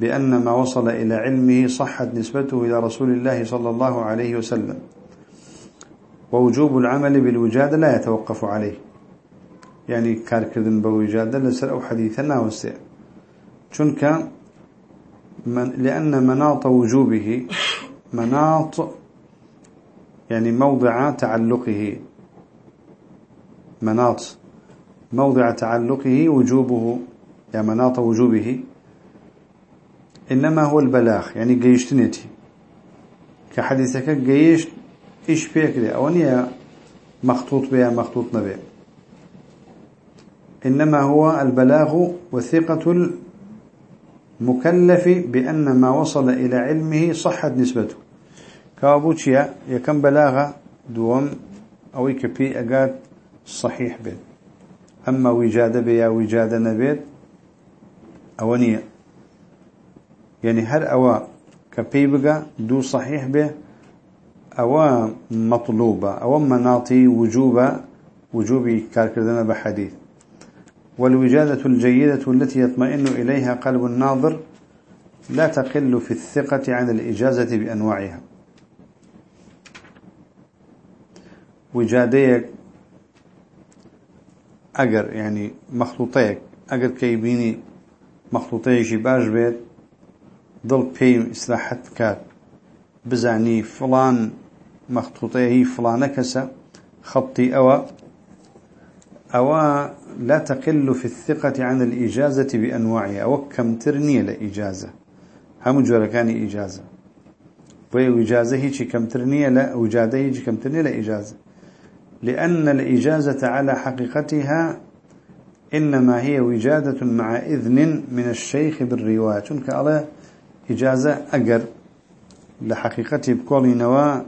بأن ما وصل إلى علمه صحت نسبته إلى رسول الله صلى الله عليه وسلم. ووجوب العمل بالوجادة لا يتوقف عليه. يعني كاركردن بوجادة لسر أو حديثنا وسع. چونك من لأن مناط وجوبه مناط يعني موضع تعلقه. مناط موضع تعلقه وجوبه يا مناط وجوبه. إنما هو البلاغ يعني قيشتنتي كحديثك قيشت إيش بيكري أونيا مخطوط بها مخطوط نبي إنما هو البلاغ وثقة المكلف بأن ما وصل إلى علمه صحت نسبته. كابوتشيا يكن بلاغة دوم أو يكبي أقاد صحيح بيت. أما وجادة بيا وجادة نبيت أونيا يعني هر أوا كبي بقى دو صحيح به أو مطلوبة أو مناطي وجوب وجوب كاركردنا بحديث. والوجادة الجيدة التي يطمئن إليها قلب الناظر لا تقل في الثقة عن الإجازة بأنواعها. وجاديك أجر يعني مخلوطيك أجر كيبيني مخلوطيك باش بيت ضل بيم إصلاحات كات بزعني فلان مخطوطية فلان كسا خطي أو أو لا تقل في الثقة عن الإجازة بأنواعها. أو كم ترني لإجازة. هم جورا كان إجازة. وإجازة هيك كم ترني لا وجادة هيك كم ترني لإجازة. لأن الإجازة على حقيقتها إنما هي وجادة مع إذن من الشيخ بالرواية. على إجازة أجر لحقيقته بكل نواة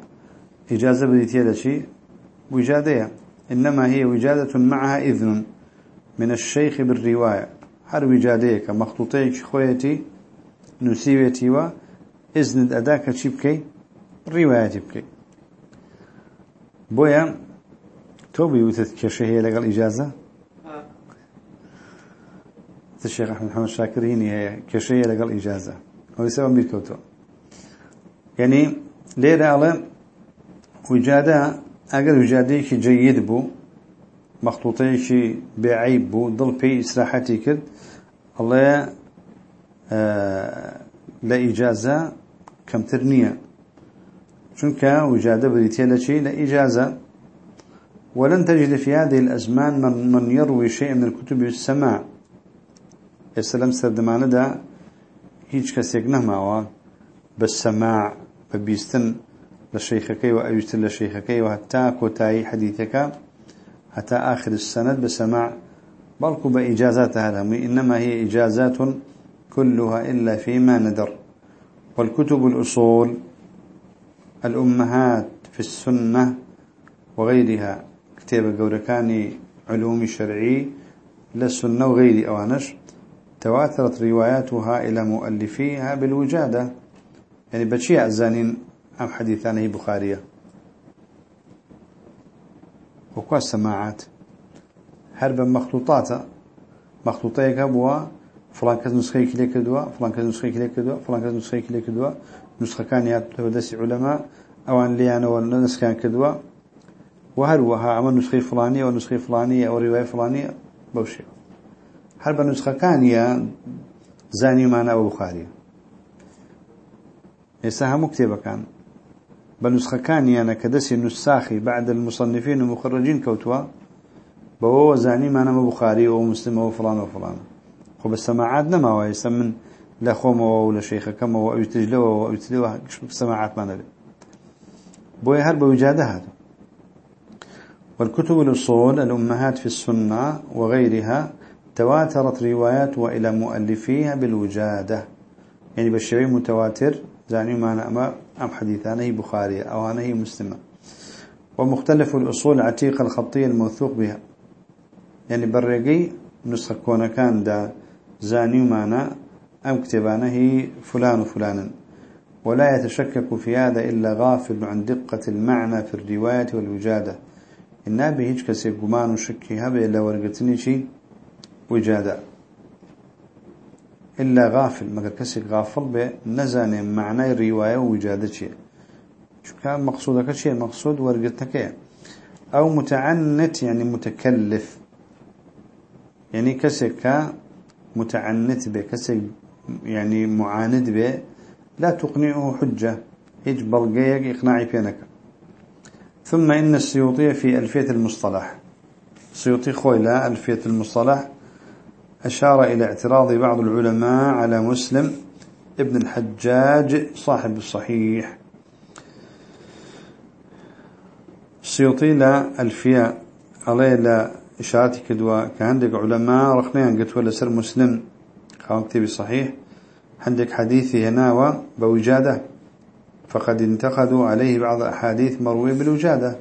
إجازة بديتيا لشي وجادية إنما هي وجادة معها إذن من الشيخ بالرواية. هر وجادية كمخطوطيك خويتي نسيبتي و إذن أداك تشيبكي رواية بكي. بويا توبي وثث كشهية لقى إجازة؟ الشيخ أحمد محمد شاكر هي كشيء لقى إجازة. هو يسوي بيركوتو يعني ليرة على وجادة أجر وجاديك جيد بو مخطوطيك بعيب بو ضل في إسراحتي كد الله آه لا إجازة كم ترنية. شنك وجادة بريتيا لشي لا إجازة. ولن تجد في هذه الأزمان من, من يروي شيء من الكتب السماع السلام سردمانه دا هیچ کەسێک نەماوە بە سەماع لە شەیخەکەی و ئەویستن لە شەیخەکەی و هەتا کۆتایی حەدیثەکە حتى آخر السند بسماع بلكو بإجازات هذا إنما هي إجازات كلها إلا فيما ندر. والكتب الأصول الأمهات في السنة وغيرها كتاب قوركاني علوم شرعي للسنة وغير أوانش تواترت رواياتها إلى مؤلفيها بالوجادة. يعني بشيء الزانين أم حديثانه بخارية. وكوا السماعات. هربا مخطوطات مخطوطية كبوا فلان كز نسخة كلي كدوا فلان كز نسخة كلي كدوا فلان كز نسخة كلي كدوا نسخة كان يتودس علماء. أوان ليانا ونسخة كدوا وهروها. أما نسخة فلانية ونسخة فلانية أو رواية فلانية. بوشي. هر بنسخة كان يا زاني معنا أبو بخاري يساها مكتبة كان. بنسخة كان يا كدسي نساخي بعد المصنفين والمخرجين كوتوا بهو زاني معنا أبو بخاري ومسلم وفلان وفلان خب السماعات نما ويسمن لا خوم ولا شيخ كم ويتجلوا ويتلوا السماعات ما نبي. بوي هر بوجاده هذا والكتب الأصول الأمهات في السنة وغيرها تواترت رواياتها إلى مؤلفيها بالوجادة. يعني بالشيء متواتر زعني ما أما أم حديثانه بخاري أو أنه مسلمة ومختلف الأصول عتيقة الخطية الموثوق بها. يعني برقي نسخة كون كان دا زاني مانا أم كتبانه فلان وفلانا ولا يتشكك في هذا إلا غافل عن دقة المعنى في الرواية والوجادة. النبي هيج كسي قمان وشكي هبه ورقتني شيء وجادة. إلا غافل ما كسي غافل بنزان معنى الرواية وجادة شيء شو كان مقصودك شيء مقصود ورقتك أو متعنت يعني متكلف يعني كسك متعنت به كسك يعني معاند به لا تقنعه حجة. يجبر جيك إقناعي بينك ثم إن السيوطي في ألفية المصطلح. سيوطي خويلة ألفية المصطلح. أشار إلى اعتراض بعض العلماء على مسلم ابن الحجاج صاحب الصحيح. السيوطي لا الفياء عليه لا إشارتي كدوا كعندك علماء رخنين قلت ولا سر مسلم. خاوم كتبي صحيح. عندك حديثي هنا بوجادة فقد انتقدوا عليه بعض أحاديث مروية بالوجادة.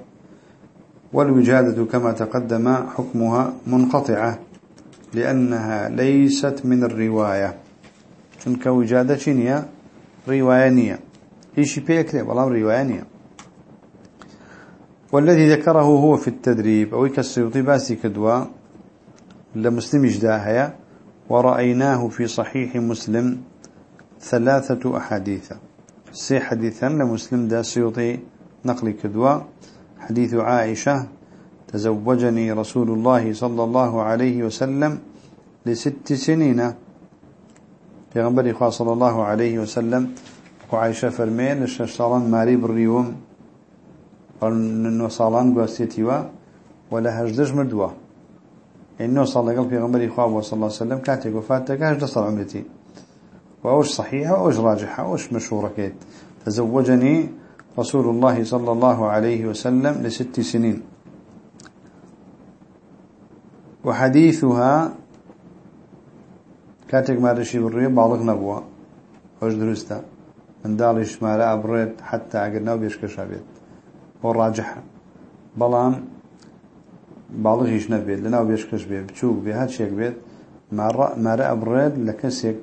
والوجادة كما تقدم حكمها منقطعة. لأنها ليست من الرواية. چونك وجادة شنية رواية نية إيشي بيكري والله رواية نية والذي ذكره هو في التدريب أو كالسيوطي باسي كدوا لمسلم إجداهيا ورأيناه في صحيح مسلم ثلاثة أحاديث. سي حديثا لمسلم دا سيوطي نقل كدوا حديث عائشة تزوجني رسول الله صلى الله عليه وسلم لست سنين. پیغمبر إخوة صلى الله عليه وسلم وعائشة فرمين لشتران ماري بالريوم انه صالان قوستيتيوا ولا هجدش مردوا انه صلى قال پیغمبر إخوة صلى الله عليه وسلم كاتب وفاتك هجد صار عمرتي وأوش صحيحة وأوش راجحة وأوش مشهورة كيت تزوجني رسول الله صلى الله عليه وسلم لست سنين. وحديثها كاتك ما رشي بالرية بعضك نبوة خوش درستا من دالش ما لا أبرد حتى عقلنا وبيشكش أبيت وراجحة بلام بعضكيش نبيت لنا وبيشكش بيت بتشوك بيت هاتشيك بيت ما لا أبرد لكسيك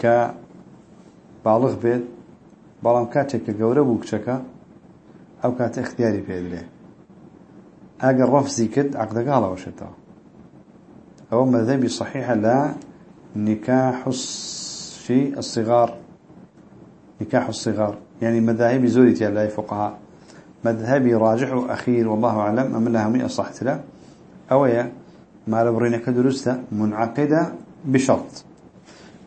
ك باڵغ بێت. بەڵام کاتێک کە گەورە بوو کچەکە ئەو کاتە اختیاری پێدرێ. أجر رفزي كد عقدك على وشتا أو مذهبي صحيحة لا نكاح الشيء الصغار. نكاح الصغار. يعني مذاهبي زوري لا فقهاء مذهبي راجح أخير والله أعلم. أم لها مئة صحت له أو يا ما لبرينا كدرسة منعقدة بشرط.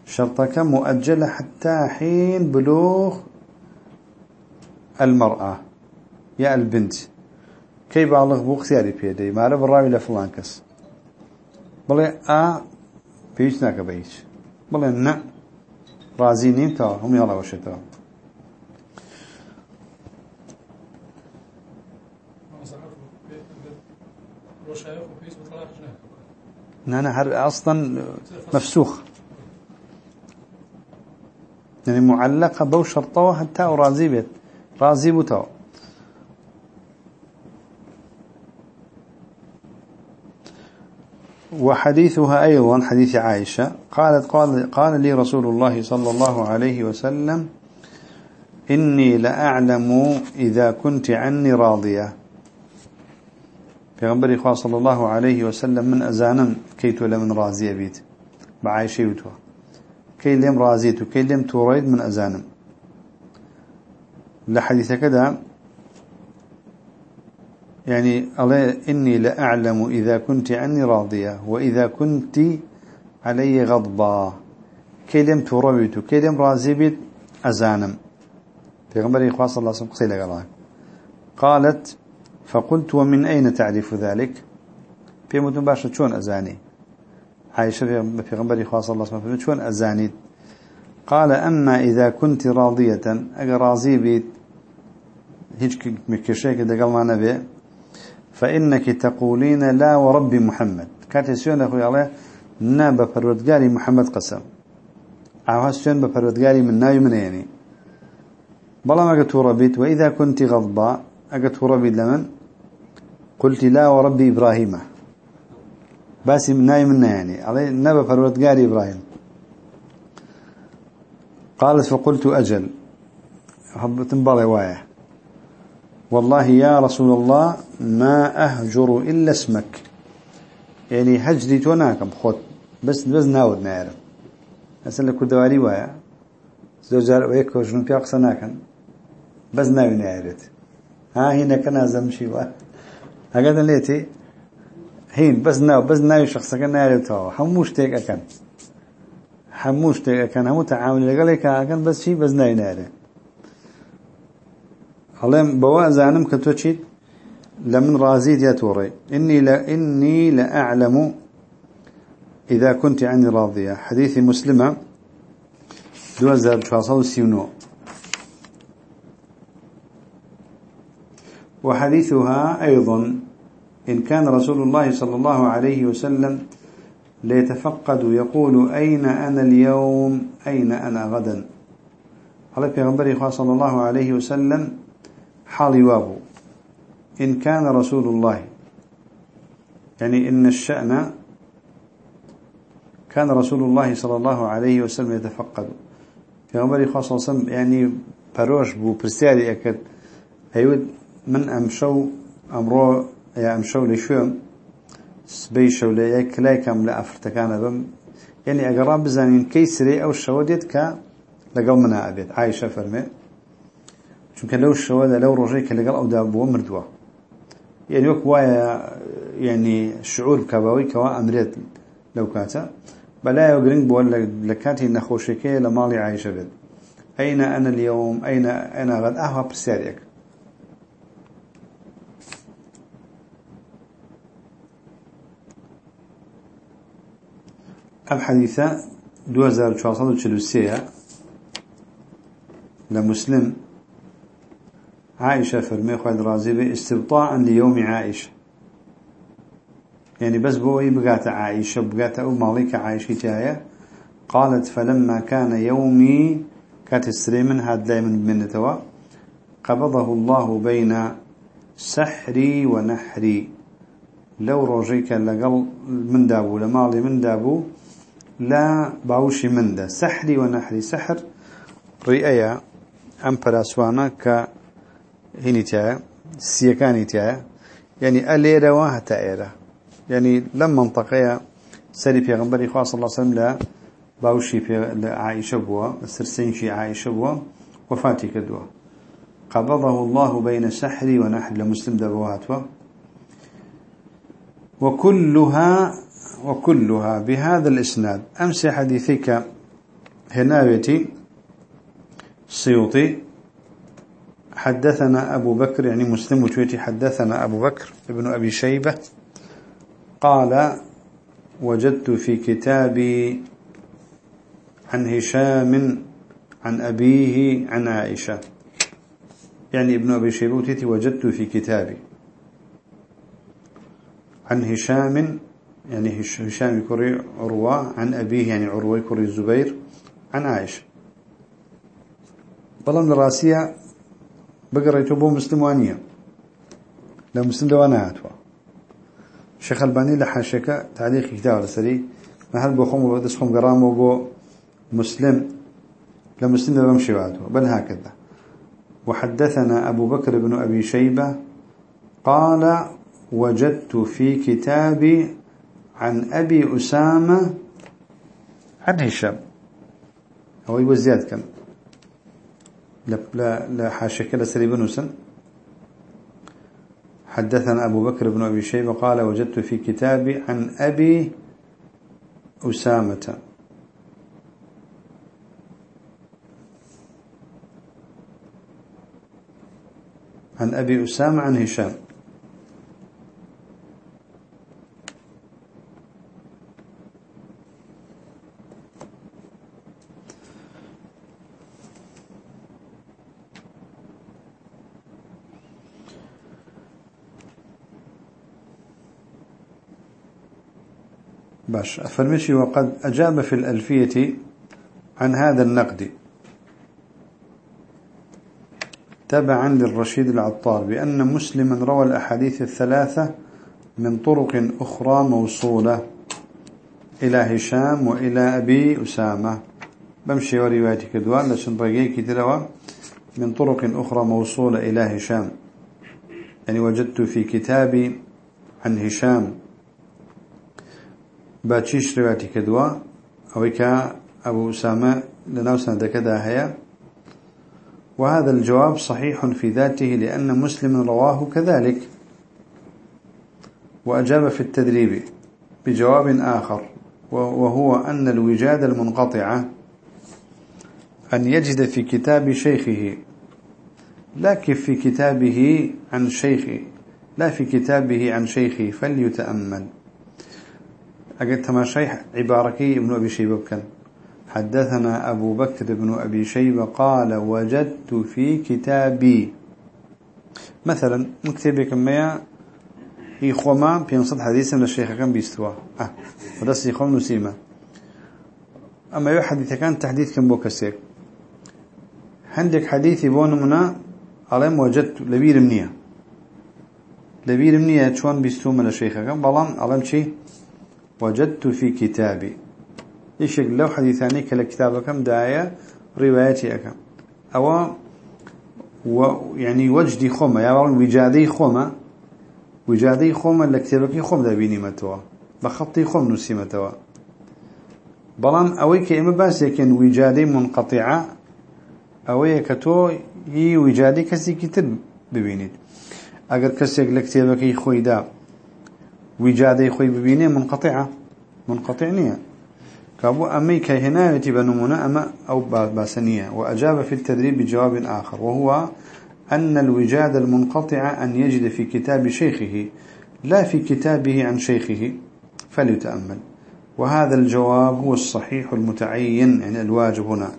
شرطك مؤجلة حتى حين بلوغ المرأة. يا البنت. كي بالغ بو اختياري بيدي؟ ما لبراوي لفلان كس. بلي آ بيش ناك بيش بلي نا رازي نيم هم يلا وشتا نانا هر أصلا مفسوخ. يعني معلقة بو شرطوه حتى رازي بيت رازي بتو وحديثها أيضا حديث عائشة قالت قال, قال لي رسول الله صلى الله عليه وسلم إني لأعلم إذا كنت عني راضية. في إخوة صلى الله عليه وسلم من أزانا كيت لمن رازية بيت بعائشة وتوا كي لم رازيت كي لم تريد من أزانم. لحديث كذا يعني الله إني لأعلم إذا كنت عني راضية وإذا كنت علي غضبا. كي لم ترويت كي لم رازبت أزانم. في إخوة صلى الله عليه وسلم قالت فقلت ومن أين تعرف ذلك؟ في مدن باشا شون أزاني عائشة في غنبري خاص الله سبحانه شون أزاني قال أما إذا كنت راضية أجا راضي بيت هيك مكشيك دقل ما نبي فإنك تقولين لا ورب محمد. كانت سيون أخوي الله؟ ناب بفرودقاري محمد قسم. أو سيون بفرودقاري من ناي من يعني بلا ما قلت ربيت وإذا كنت غضبا أقلت ربيت لمن قلت لا وربي إبراهيم. باسي من ناي منا يعني علي نبى فرودقاري إبراهيم قالت فقلت أجل. تنبالي وايه والله يا رسول الله ما أهجر إلا اسمك. يعني هجري توناكم خد بس بس ناود نعرف أسأل لك دواري وايا. زوجار ويك وجنو بياق سناكن بس ناوي نعرف ها هنا كان أزمشي وايا هكذا ليتي هين بس ناو بس ناوي شخص كان نعرف تو حموش تيك أكن. حموش تيك أكن. همو تعامل لقلك أكن بس شي بس ناوي نعرف هلهم بوا زانم كتوشيت لمن رازيد يا توري إني لا إني لأعلم إذا كنت عني راضية. حديث مسلمة دوزر شاصل سيونو وحديثها أيضا إن كان رسول الله صلى الله عليه وسلم ليتفقد يقول أين أنا اليوم؟ أين أنا غدا؟ قال في غنبري صلى الله عليه وسلم حالي وابو إن كان رسول الله يعني إن الشأن كان رسول الله صلى الله عليه وسلم يتفقد. في عليه وسلم يعني بروش بو برسالي أكد هيود من أمشو أمرو يا أمشو لشوم سبي شولي يا كلاي كم لا أفرتكان بم. يعني أقرب بزانين كيسري أو الشوديت ك لقل منا أبيت عايشة فرمي چونکە لەو شەوەدا لەو ڕۆژەی کە لەگەڵ ئەودا بووە مردووە یعنی وەک وایە یعنی شعور بکەبەوەی کەوا ئەمرێت لەو کاتە بەلایەوە گرنگ بووە لە کاتی نەخۆشیەکەی لە ماڵی عیشە بێت أين أنا اليوم؟ أين أنا غد؟ أهوى برسالك الحديثة 2443 لمسلم عائشة فرمي خالد رازي استبطاء ليوم عائشة. يعني بس بوي بقات عائشة بقات أو مالك عائشة تايا قالت فلما كان يومي كات السريمن هاد من من توا. قبضه الله بين سحري ونحري. لو روجيك لقل من دابو لمالي من دابو لا باوشي من ده. سحري ونحري سحر رئية أم براسوانا هني تاع سيكاني تاع يعني أليرا وهتا إيرا يعني لما منطقة سري في غنبري صلى الله عليه وسلم لا باوشي في عائشة بوا السرسين عائشة بوا وفاتي كدوا. قبضه الله بين سحري ونحر لمسلم دبواتوا وكلها وكلها بهذا الإسناد. أمس حديثك هناوتي سيوطي. حدثنا أبو بكر يعني مسلم وتويتي حدثنا أبو بكر ابن أبي شيبة قال وجدت في كتابي عن هشام عن أبيه عن عائشة. يعني ابن أبي شيبة وتويتي وجدت في كتابي عن هشام يعني هشام كري عروة عن أبيه يعني عروة كري الزبير عن عائشة. بلان الراسية بقرأ بو مسلم وانية. لا مسلم دوانا هاتوا الشيخ ألباني لحاشك تعليق كتاب لسري. ما هل بخوم وبدسخم قرام وبو مسلم. لمسلم دوانا مشي وعدوا بل هكذا. وحدثنا أبو بكر بن أبي شيبة قال وجدت في كتابي عن أبي أسامة عن هشام. هو يبقى زياد لا لا لا حاشا كلا سري بن حدثنا أبو بكر بن أبي شيبة قال وجدت في كتابي عن أبي أسامة. عن أبي أسامة عن هشام. باش. أفرمشي وقد أجاب في الألفية عن هذا النقد. تبعا للرشيد العطار بأن مسلما روى الأحاديث الثلاثة من طرق أخرى موصولة إلى هشام وإلى أبي أسامة. بمشي وروايتك دوان لشن رقيك تلوى. من طرق أخرى موصولة إلى هشام. يعني وجدت في كتابي عن هشام. باتشيش رواتي كدوا أويكا أبو أسامة لناو سندكدا هيا. وهذا الجواب صحيح في ذاته لأن مسلم رواه كذلك. وأجاب في التدريب بجواب آخر وهو أن الوجاد المنقطعة أن يجد في كتاب شيخه لكن في كتابه عن شيخه لا في كتابه عن شيخه فليتأمل. أجد تماشي عباركي ابن أبي شيبة كان حدثنا أبو بكر بن أبي شيبة قال وجدت في كتابي. مثلا مكتبك ما يخوما بينصد حديثا للشيخ كان بيستوى. أه ودس يخوم نسيمة. أما يو حديث كان تحديث كان بوكسيك عندك حديثي بون منا علم وجدت لبير منية. لبير منية شوان بيستوى للشيخ كان بلان علم شي؟ وجدت في كتابي. إيش لو حديثاني كلا كم داية روايتي أكم أو و يعني وجدي خمة يا يعني وجادي خمة وجادي خمة لكتابك خم دا بيني متوا بخطي خم نسي متوا بلان أويك إما باس يكن وجادي منقطعة أويك تو هي وجادي كسي كتب ببينيت أجر كسيك لكتابك خوي دا وجادي خوي ببيني منقطعة منقطع نية كابو أمي كهنا بنمونا أما أو باسنية وأجاب في التدريب بجواب آخر. وهو أن الوجاد المنقطع أن يجد في كتاب شيخه لا في كتابه عن شيخه. فليتأمل. وهذا الجواب هو الصحيح المتعين يعني الواجب هنا.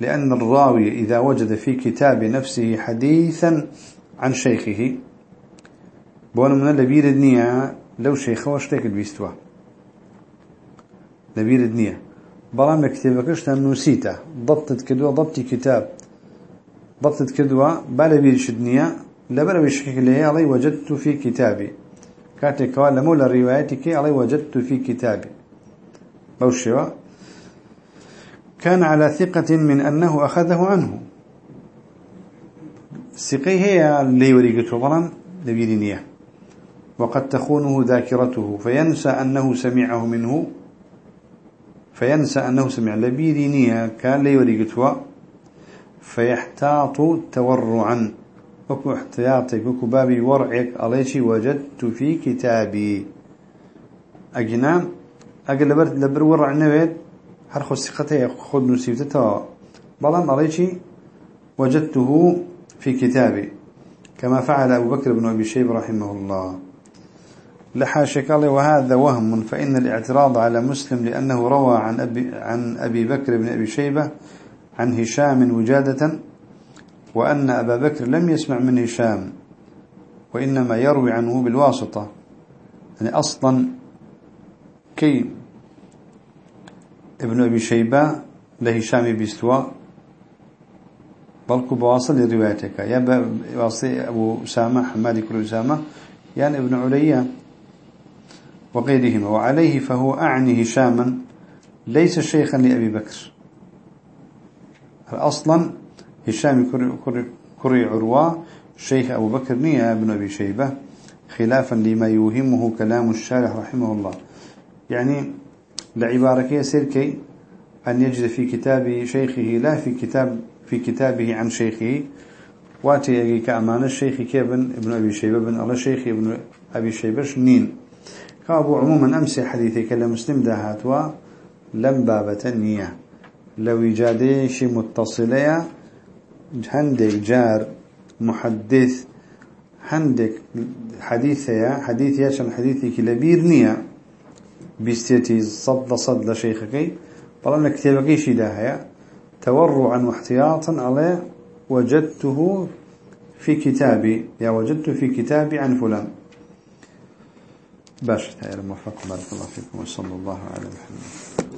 لأن الراوي إذا وجد في كتاب نفسه حديثا عن شيخه بوانا من اللبير الدنيا لو شيخه واشتاك البيستوا لبير الدنيا بلا مكتبكش نسيته ضبطت كدوة ضبطي كتاب ضبطت كدوة بلا بيرش الدنيا لبلا اللي علي وجدت في كتابي كاتي كوال لمولا روايتك علي وجدت في كتابي بوشوا كان على ثقة من أنه أخذه عنه. الثقة هي اللي يوريقته طبعا لبيرينية وقد تخونه ذاكرته فينسى أنه سمعه منه فينسى أنه سمع. لبيرينية كان لي وريقته فيحتاط تورعا. وكو احتياطي وكو بابي ورعك عليشي وجدت في كتابي. أجنام أقل لبر ورع نويد هرخو الثقة خذ نسيبتها بلان عليشي وجدته في كتابي كما فعل أبو بكر بن أبي شيب رحمه الله. لحاشك الله وهذا وهم فإن الاعتراض على مسلم لأنه روى عن أبي, عن أبي بكر بن أبي شيبة عن هشام وجادة وأن أبا بكر لم يسمع من هشام وإنما يروي عنه بالواسطة. يعني أصلا كي ابن أبي شيبة لهشام بيستوى بلكو بواصل لروايتك. يا بواصل أبو أسامة حمادي كل أسامة يعني ابن عليا. وغيرهما. وعليه فهو أعني هشاما ليس شيخا لأبي بكر. أصلا هشام كري عروة شيخ أبو بكر نية بن أبي شيبة خلافا لما يوهمه كلام الشارح رحمه الله. يعني لعبارة يسير كي أن يجد في كتاب شيخه لا في كتاب في كتابه عن شيخه. واتي كأمان الشيخ كيبن ابن أبي شيبة بن الله شيخ ابن أبي شيبة شنين. كابو عموما أمسي حديثي كلا مسلم دهاتوا لم بابة نية لو إيجاديش متصلة هندك جار محدث هندك حديثة حديث ياشن حديثي كلابير نية بيستيتي صد صد لشيخك طالما كتابك شي داهية. تورعا واحتياطا عليه وجدته في كتابي. يا وجدت في كتابي عن فلان. باش تعالى موفق بارك الله فيكم وصلى الله على محمد.